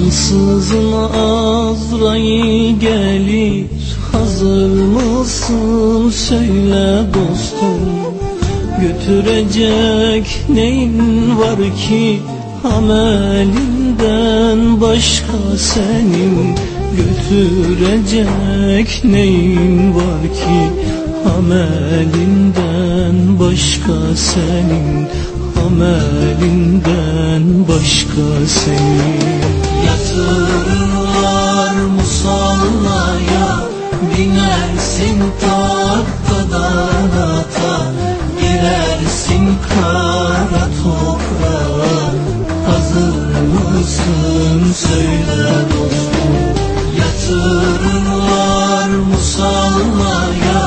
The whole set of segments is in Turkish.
Kapımızın Azrail gelir. Hazır mısın? Söyle dostum. Götürecek neyin var ki? Amelinden başka senin. Götürecek neyin var ki? Amelinden başka senin. Amelinden başka senin Yatırırlar musallaya Binersin tahtadan ata Girersin kara toprağa. Hazır mısın söyle dostum? Yatırırlar musallaya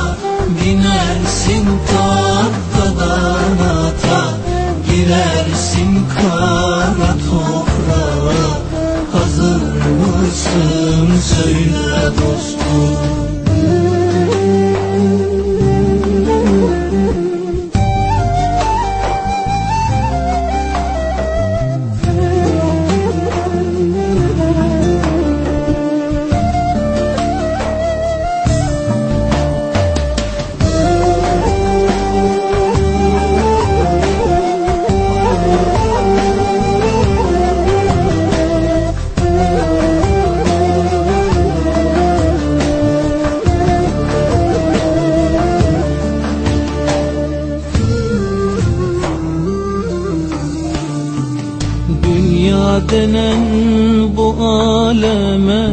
Binersin tahtadan ata Girersin kara toprağa mısın söyle dostum Dünya denen bu aleme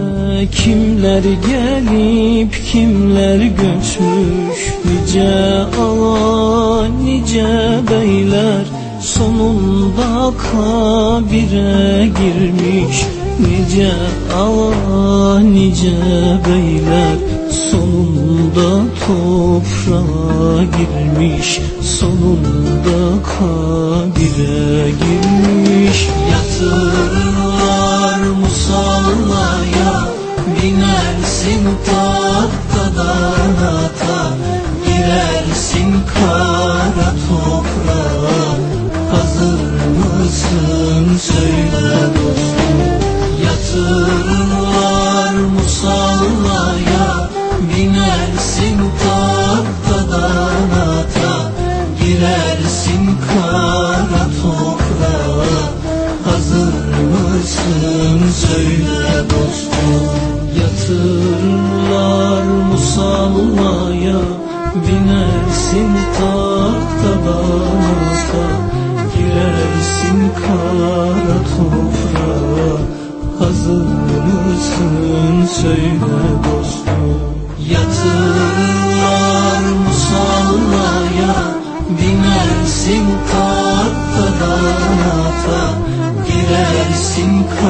Kimler gelip kimler göçmüş Nice ağa nice beyler Sonunda kabire girmiş Nice ağa nice beyler. Sonunda toprağa girmiş Sonunda kabire girmiş. Yatırırlar musallaya Binersin tahtadan ata. Girersin kara toprağa. Hazır mısın? Söyle mısın söyle dostum. Yatırırlar musallaya Binersin tahtadan ata Girersin kara toprağa. Hazır mısın? Söyle dostum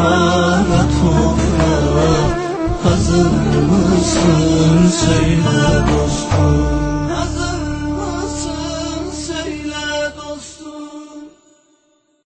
kara toprağa Hazır mısın? Söyle dostum